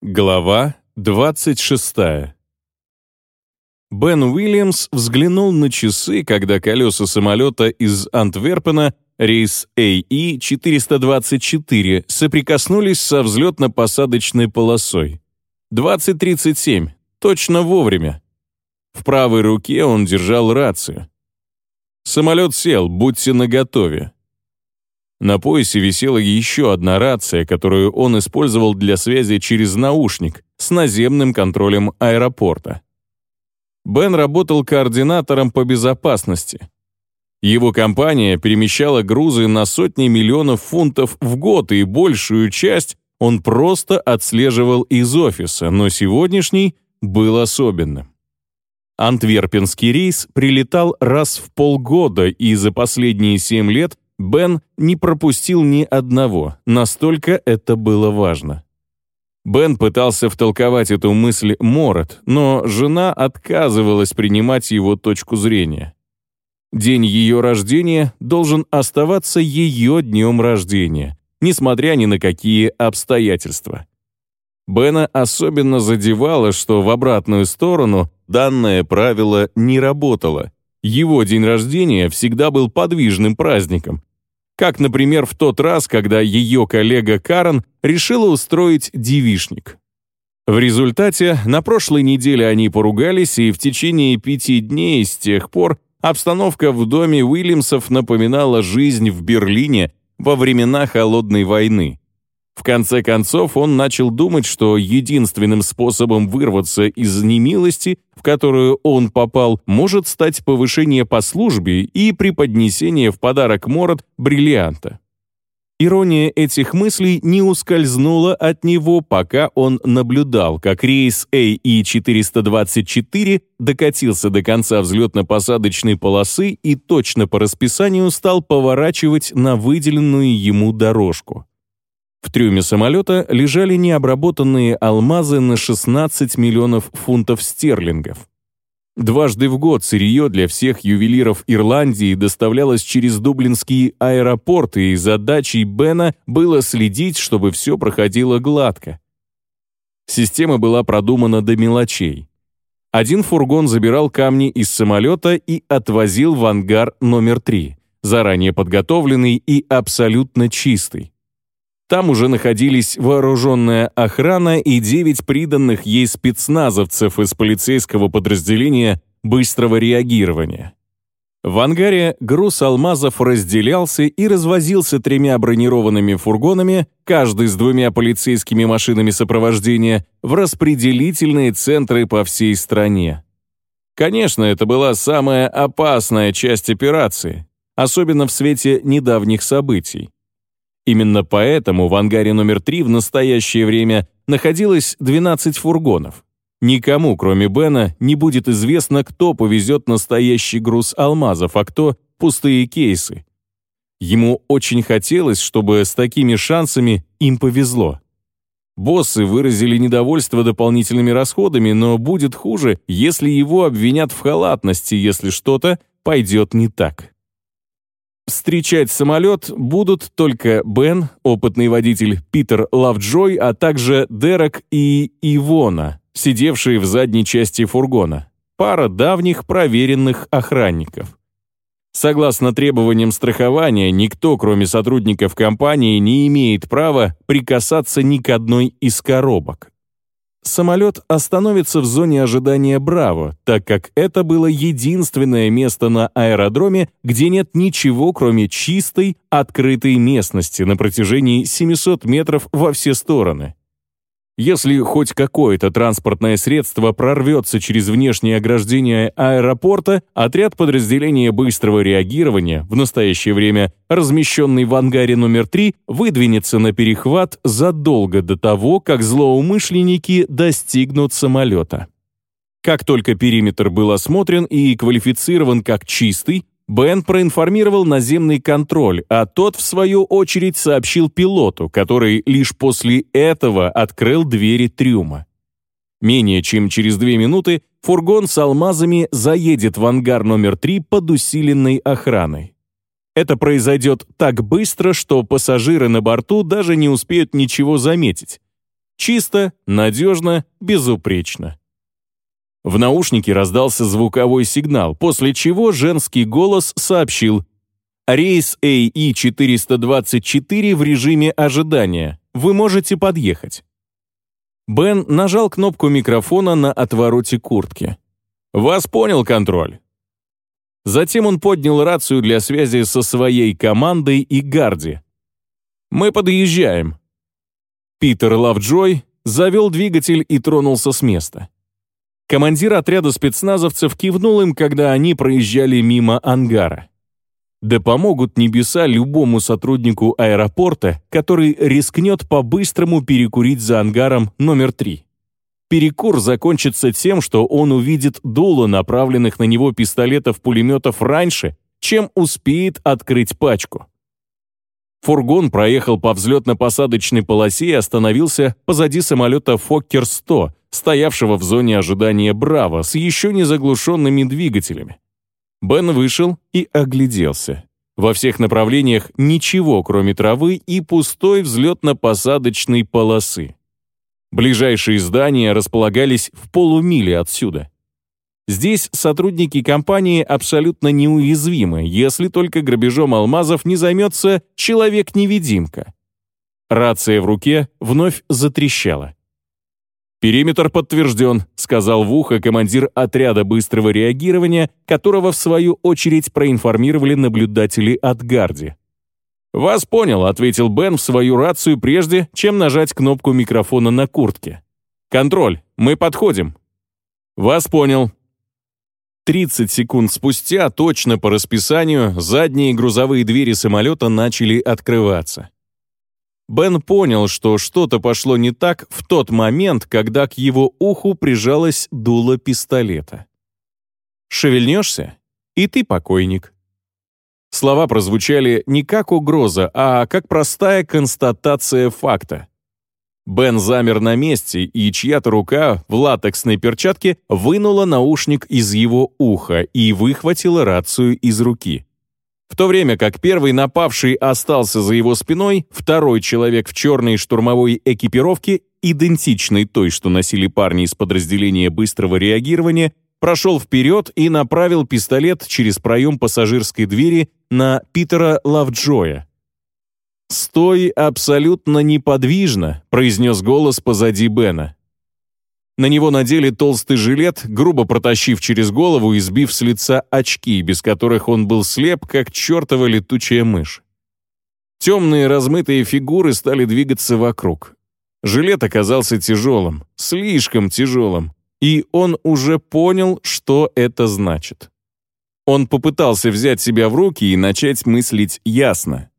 Глава 26 Бен Уильямс взглянул на часы, когда колеса самолета из Антверпена, рейс АИ-424, соприкоснулись со взлетно-посадочной полосой. 20.37, точно вовремя. В правой руке он держал рацию. «Самолет сел, будьте наготове. На поясе висела еще одна рация, которую он использовал для связи через наушник с наземным контролем аэропорта. Бен работал координатором по безопасности. Его компания перемещала грузы на сотни миллионов фунтов в год, и большую часть он просто отслеживал из офиса, но сегодняшний был особенным. Антверпенский рейс прилетал раз в полгода, и за последние семь лет Бен не пропустил ни одного, настолько это было важно. Бен пытался втолковать эту мысль Морот, но жена отказывалась принимать его точку зрения. День ее рождения должен оставаться ее днем рождения, несмотря ни на какие обстоятельства. Бена особенно задевало, что в обратную сторону данное правило не работало. Его день рождения всегда был подвижным праздником, как, например, в тот раз, когда ее коллега Карен решила устроить девишник. В результате на прошлой неделе они поругались, и в течение пяти дней с тех пор обстановка в доме Уильямсов напоминала жизнь в Берлине во времена Холодной войны. В конце концов, он начал думать, что единственным способом вырваться из немилости, в которую он попал, может стать повышение по службе и преподнесение в подарок Мород бриллианта. Ирония этих мыслей не ускользнула от него, пока он наблюдал, как рейс AE-424 докатился до конца взлетно-посадочной полосы и точно по расписанию стал поворачивать на выделенную ему дорожку. В трюме самолета лежали необработанные алмазы на 16 миллионов фунтов стерлингов. Дважды в год сырье для всех ювелиров Ирландии доставлялось через Дублинский аэропорт, и задачей Бена было следить, чтобы все проходило гладко. Система была продумана до мелочей. Один фургон забирал камни из самолета и отвозил в ангар номер три, заранее подготовленный и абсолютно чистый. Там уже находились вооруженная охрана и девять приданных ей спецназовцев из полицейского подразделения быстрого реагирования. В ангаре груз алмазов разделялся и развозился тремя бронированными фургонами, каждый с двумя полицейскими машинами сопровождения, в распределительные центры по всей стране. Конечно, это была самая опасная часть операции, особенно в свете недавних событий. Именно поэтому в ангаре номер 3 в настоящее время находилось 12 фургонов. Никому, кроме Бена, не будет известно, кто повезет настоящий груз алмазов, а кто — пустые кейсы. Ему очень хотелось, чтобы с такими шансами им повезло. Боссы выразили недовольство дополнительными расходами, но будет хуже, если его обвинят в халатности, если что-то пойдет не так. Встречать самолет будут только Бен, опытный водитель Питер Лавджой, а также Дерек и Ивона, сидевшие в задней части фургона. Пара давних проверенных охранников. Согласно требованиям страхования, никто, кроме сотрудников компании, не имеет права прикасаться ни к одной из коробок самолет остановится в зоне ожидания «Браво», так как это было единственное место на аэродроме, где нет ничего, кроме чистой, открытой местности на протяжении 700 метров во все стороны. Если хоть какое-то транспортное средство прорвется через внешнее ограждение аэропорта, отряд подразделения быстрого реагирования, в настоящее время размещенный в ангаре номер 3, выдвинется на перехват задолго до того, как злоумышленники достигнут самолета. Как только периметр был осмотрен и квалифицирован как чистый, Бен проинформировал наземный контроль, а тот, в свою очередь, сообщил пилоту, который лишь после этого открыл двери трюма. Менее чем через две минуты фургон с алмазами заедет в ангар номер три под усиленной охраной. Это произойдет так быстро, что пассажиры на борту даже не успеют ничего заметить. Чисто, надежно, безупречно. В наушнике раздался звуковой сигнал, после чего женский голос сообщил «Рейс AE-424 в режиме ожидания. Вы можете подъехать». Бен нажал кнопку микрофона на отвороте куртки. «Вас понял, контроль». Затем он поднял рацию для связи со своей командой и Гарди. «Мы подъезжаем». Питер Лавджой завел двигатель и тронулся с места. Командир отряда спецназовцев кивнул им, когда они проезжали мимо ангара. Да помогут небеса любому сотруднику аэропорта, который рискнет по-быстрому перекурить за ангаром номер три. Перекур закончится тем, что он увидит дуло направленных на него пистолетов-пулеметов раньше, чем успеет открыть пачку. Фургон проехал по взлетно-посадочной полосе и остановился позади самолета «Фоккер-100», стоявшего в зоне ожидания «Браво» с еще не заглушенными двигателями. Бен вышел и огляделся. Во всех направлениях ничего, кроме травы и пустой взлетно-посадочной полосы. Ближайшие здания располагались в полумиле отсюда. Здесь сотрудники компании абсолютно неуязвимы, если только грабежом алмазов не займется человек-невидимка. Рация в руке вновь затрещала. «Периметр подтвержден», — сказал в ухо командир отряда быстрого реагирования, которого, в свою очередь, проинформировали наблюдатели от Гарди. «Вас понял», — ответил Бен в свою рацию прежде, чем нажать кнопку микрофона на куртке. «Контроль, мы подходим». «Вас понял». 30 секунд спустя, точно по расписанию, задние грузовые двери самолета начали открываться. Бен понял, что что-то пошло не так в тот момент, когда к его уху прижалось дуло пистолета. «Шевельнешься, и ты покойник». Слова прозвучали не как угроза, а как простая констатация факта. Бен замер на месте, и чья-то рука в латексной перчатке вынула наушник из его уха и выхватила рацию из руки. В то время как первый напавший остался за его спиной, второй человек в черной штурмовой экипировке, идентичной той, что носили парни из подразделения быстрого реагирования, прошел вперед и направил пистолет через проем пассажирской двери на Питера Лавджоя. «Стой абсолютно неподвижно», — произнес голос позади Бена. На него надели толстый жилет, грубо протащив через голову и сбив с лица очки, без которых он был слеп, как чертова летучая мышь. Темные размытые фигуры стали двигаться вокруг. Жилет оказался тяжелым, слишком тяжелым, и он уже понял, что это значит. Он попытался взять себя в руки и начать мыслить ясно.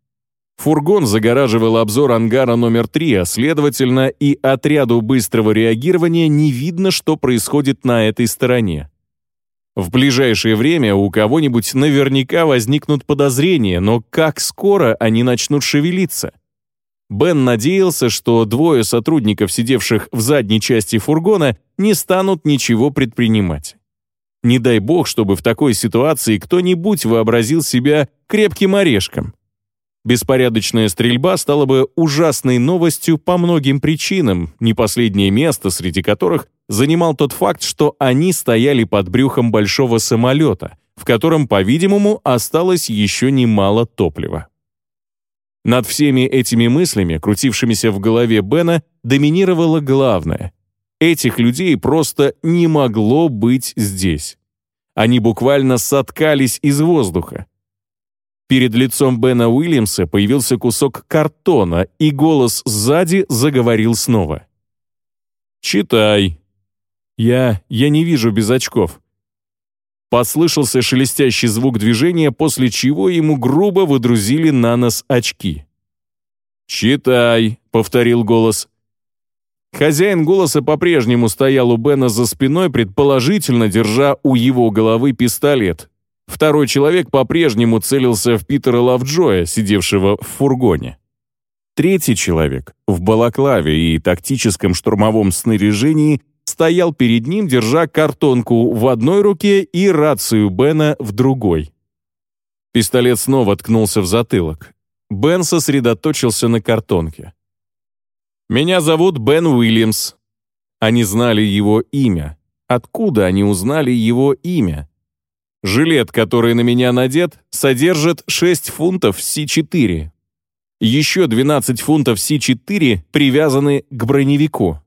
Фургон загораживал обзор ангара номер 3, а следовательно и отряду быстрого реагирования не видно, что происходит на этой стороне. В ближайшее время у кого-нибудь наверняка возникнут подозрения, но как скоро они начнут шевелиться? Бен надеялся, что двое сотрудников, сидевших в задней части фургона, не станут ничего предпринимать. Не дай бог, чтобы в такой ситуации кто-нибудь вообразил себя крепким орешком. Беспорядочная стрельба стала бы ужасной новостью по многим причинам, не последнее место среди которых занимал тот факт, что они стояли под брюхом большого самолета, в котором, по-видимому, осталось еще немало топлива. Над всеми этими мыслями, крутившимися в голове Бена, доминировало главное. Этих людей просто не могло быть здесь. Они буквально соткались из воздуха. Перед лицом Бена Уильямса появился кусок картона, и голос сзади заговорил снова. «Читай». «Я... я не вижу без очков». Послышался шелестящий звук движения, после чего ему грубо выдрузили на нос очки. «Читай», — повторил голос. Хозяин голоса по-прежнему стоял у Бена за спиной, предположительно держа у его головы пистолет, Второй человек по-прежнему целился в Питера Лавджоя, сидевшего в фургоне. Третий человек, в балаклаве и тактическом штурмовом снаряжении, стоял перед ним, держа картонку в одной руке и рацию Бена в другой. Пистолет снова ткнулся в затылок. Бен сосредоточился на картонке. «Меня зовут Бен Уильямс». Они знали его имя. Откуда они узнали его имя? Жилет, который на меня надет, содержит 6 фунтов С4. Еще 12 фунтов С4 привязаны к броневику.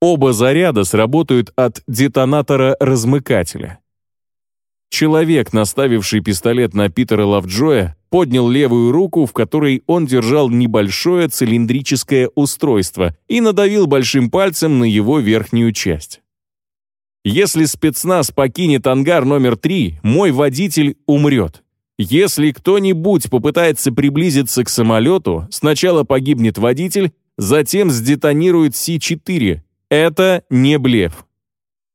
Оба заряда сработают от детонатора-размыкателя. Человек, наставивший пистолет на Питера Лавджоя, поднял левую руку, в которой он держал небольшое цилиндрическое устройство, и надавил большим пальцем на его верхнюю часть. Если спецназ покинет ангар номер три, мой водитель умрет. Если кто-нибудь попытается приблизиться к самолету, сначала погибнет водитель, затем сдетонирует С-4. Это не блеф.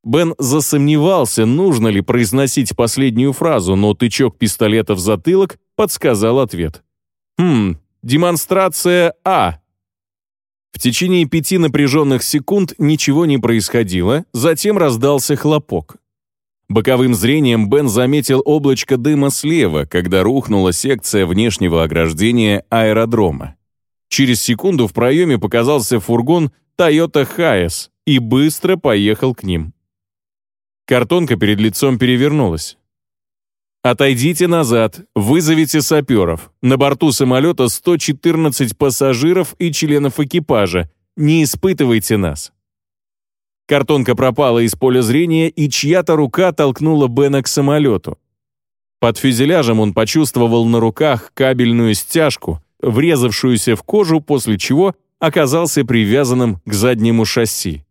Бен засомневался, нужно ли произносить последнюю фразу, но тычок пистолета в затылок подсказал ответ. «Хм, демонстрация А». В течение пяти напряженных секунд ничего не происходило, затем раздался хлопок. Боковым зрением Бен заметил облачко дыма слева, когда рухнула секция внешнего ограждения аэродрома. Через секунду в проеме показался фургон Toyota Hiace и быстро поехал к ним. Картонка перед лицом перевернулась. «Отойдите назад, вызовите саперов. На борту самолета 114 пассажиров и членов экипажа. Не испытывайте нас». Картонка пропала из поля зрения, и чья-то рука толкнула Бена к самолету. Под фюзеляжем он почувствовал на руках кабельную стяжку, врезавшуюся в кожу, после чего оказался привязанным к заднему шасси.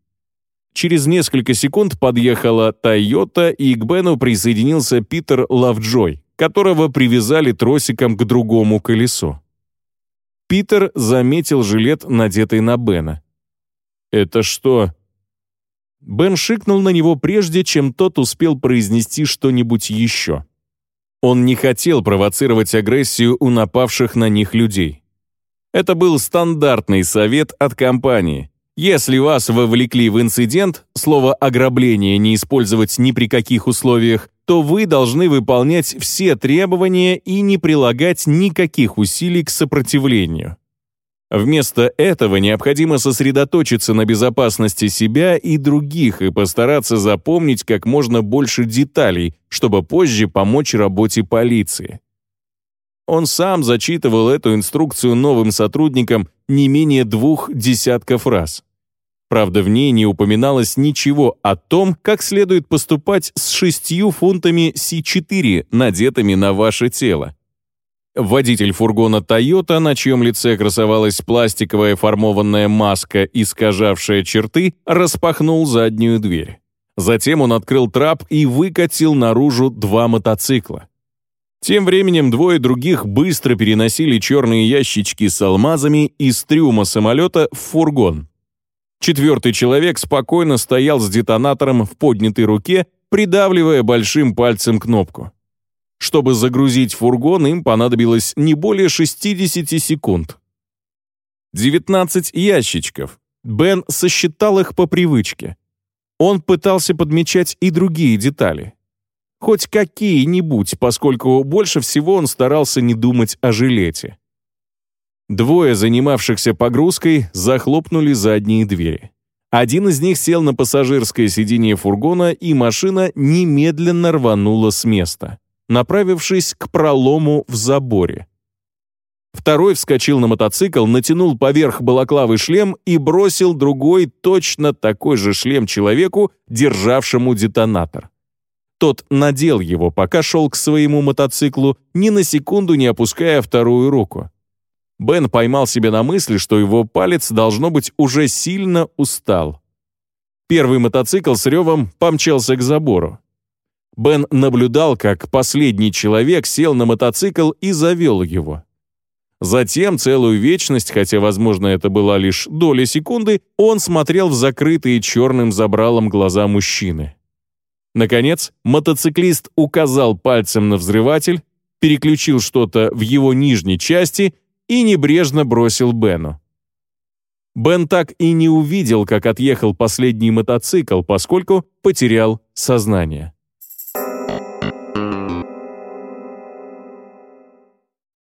Через несколько секунд подъехала «Тойота», и к Бену присоединился Питер Лавджой, которого привязали тросиком к другому колесу. Питер заметил жилет, надетый на Бена. «Это что?» Бен шикнул на него прежде, чем тот успел произнести что-нибудь еще. Он не хотел провоцировать агрессию у напавших на них людей. Это был стандартный совет от компании, если вас вовлекли в инцидент, слово «ограбление» не использовать ни при каких условиях, то вы должны выполнять все требования и не прилагать никаких усилий к сопротивлению. Вместо этого необходимо сосредоточиться на безопасности себя и других и постараться запомнить как можно больше деталей, чтобы позже помочь работе полиции. Он сам зачитывал эту инструкцию новым сотрудникам не менее двух десятков раз. Правда, в ней не упоминалось ничего о том, как следует поступать с шестью фунтами С4, надетыми на ваше тело. Водитель фургона Toyota, на чьем лице красовалась пластиковая формованная маска, искажавшая черты, распахнул заднюю дверь. Затем он открыл трап и выкатил наружу два мотоцикла. Тем временем двое других быстро переносили черные ящички с алмазами из трюма самолета в фургон. Четвертый человек спокойно стоял с детонатором в поднятой руке, придавливая большим пальцем кнопку. Чтобы загрузить фургон, им понадобилось не более 60 секунд. 19 ящичков. Бен сосчитал их по привычке. Он пытался подмечать и другие детали. Хоть какие-нибудь, поскольку больше всего он старался не думать о жилете. Двое занимавшихся погрузкой захлопнули задние двери. Один из них сел на пассажирское сиденье фургона, и машина немедленно рванула с места, направившись к пролому в заборе. Второй вскочил на мотоцикл, натянул поверх балаклавы шлем и бросил другой точно такой же шлем человеку, державшему детонатор. Тот надел его, пока шел к своему мотоциклу, ни на секунду не опуская вторую руку. Бен поймал себя на мысли, что его палец, должно быть, уже сильно устал. Первый мотоцикл с ревом помчался к забору. Бен наблюдал, как последний человек сел на мотоцикл и завел его. Затем целую вечность, хотя, возможно, это была лишь доля секунды, он смотрел в закрытые черным забралом глаза мужчины. Наконец, мотоциклист указал пальцем на взрыватель, переключил что-то в его нижней части и небрежно бросил Бену. Бен так и не увидел, как отъехал последний мотоцикл, поскольку потерял сознание.